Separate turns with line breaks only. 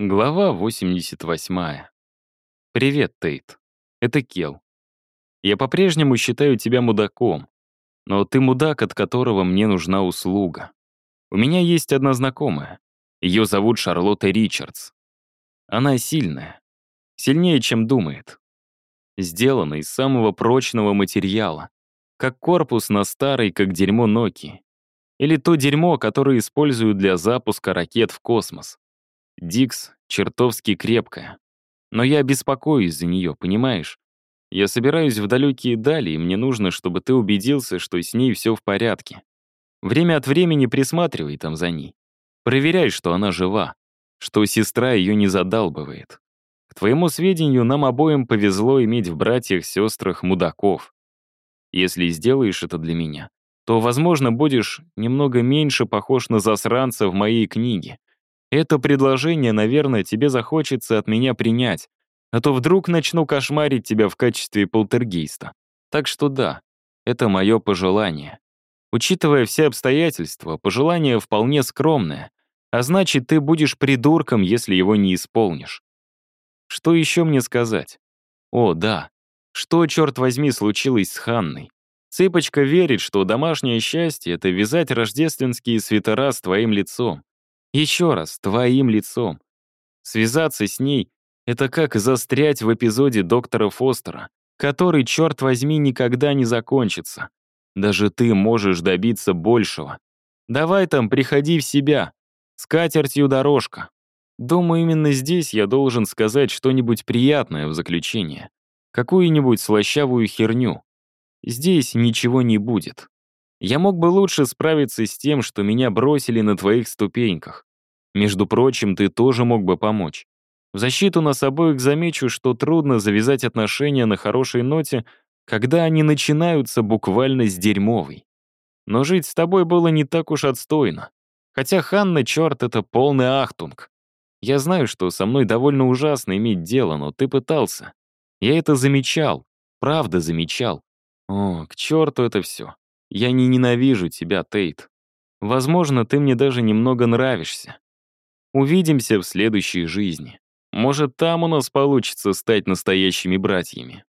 Глава 88. Привет, Тейт. Это Кел. Я по-прежнему считаю тебя мудаком, но ты мудак, от которого мне нужна услуга. У меня есть одна знакомая. Ее зовут Шарлотта Ричардс. Она сильная. Сильнее, чем думает. Сделана из самого прочного материала, как корпус на старой, как дерьмо Nokia. Или то дерьмо, которое используют для запуска ракет в космос. Дикс чертовски крепкая. Но я беспокоюсь за нее, понимаешь? Я собираюсь в далекие дали, и мне нужно, чтобы ты убедился, что с ней все в порядке. Время от времени присматривай там за ней. Проверяй, что она жива, что сестра ее не задалбывает. К твоему сведению, нам обоим повезло иметь в братьях-сестрах мудаков. Если сделаешь это для меня, то, возможно, будешь немного меньше похож на засранца в моей книге. Это предложение, наверное, тебе захочется от меня принять, а то вдруг начну кошмарить тебя в качестве полтергейста. Так что да, это мое пожелание. Учитывая все обстоятельства, пожелание вполне скромное, а значит, ты будешь придурком, если его не исполнишь. Что еще мне сказать? О, да. Что, черт возьми, случилось с Ханной? Цыпочка верит, что домашнее счастье — это вязать рождественские свитера с твоим лицом. Еще раз, твоим лицом. Связаться с ней — это как застрять в эпизоде доктора Фостера, который, черт возьми, никогда не закончится. Даже ты можешь добиться большего. Давай там, приходи в себя. С катертью дорожка. Думаю, именно здесь я должен сказать что-нибудь приятное в заключение. Какую-нибудь слащавую херню. Здесь ничего не будет. Я мог бы лучше справиться с тем, что меня бросили на твоих ступеньках. Между прочим, ты тоже мог бы помочь. В защиту нас обоих замечу, что трудно завязать отношения на хорошей ноте, когда они начинаются буквально с дерьмовой. Но жить с тобой было не так уж отстойно. Хотя Ханна, черт, это полный ахтунг. Я знаю, что со мной довольно ужасно иметь дело, но ты пытался. Я это замечал, правда замечал. О, к черту это все. Я не ненавижу тебя, Тейт. Возможно, ты мне даже немного нравишься. Увидимся в следующей жизни. Может, там у нас получится стать настоящими братьями.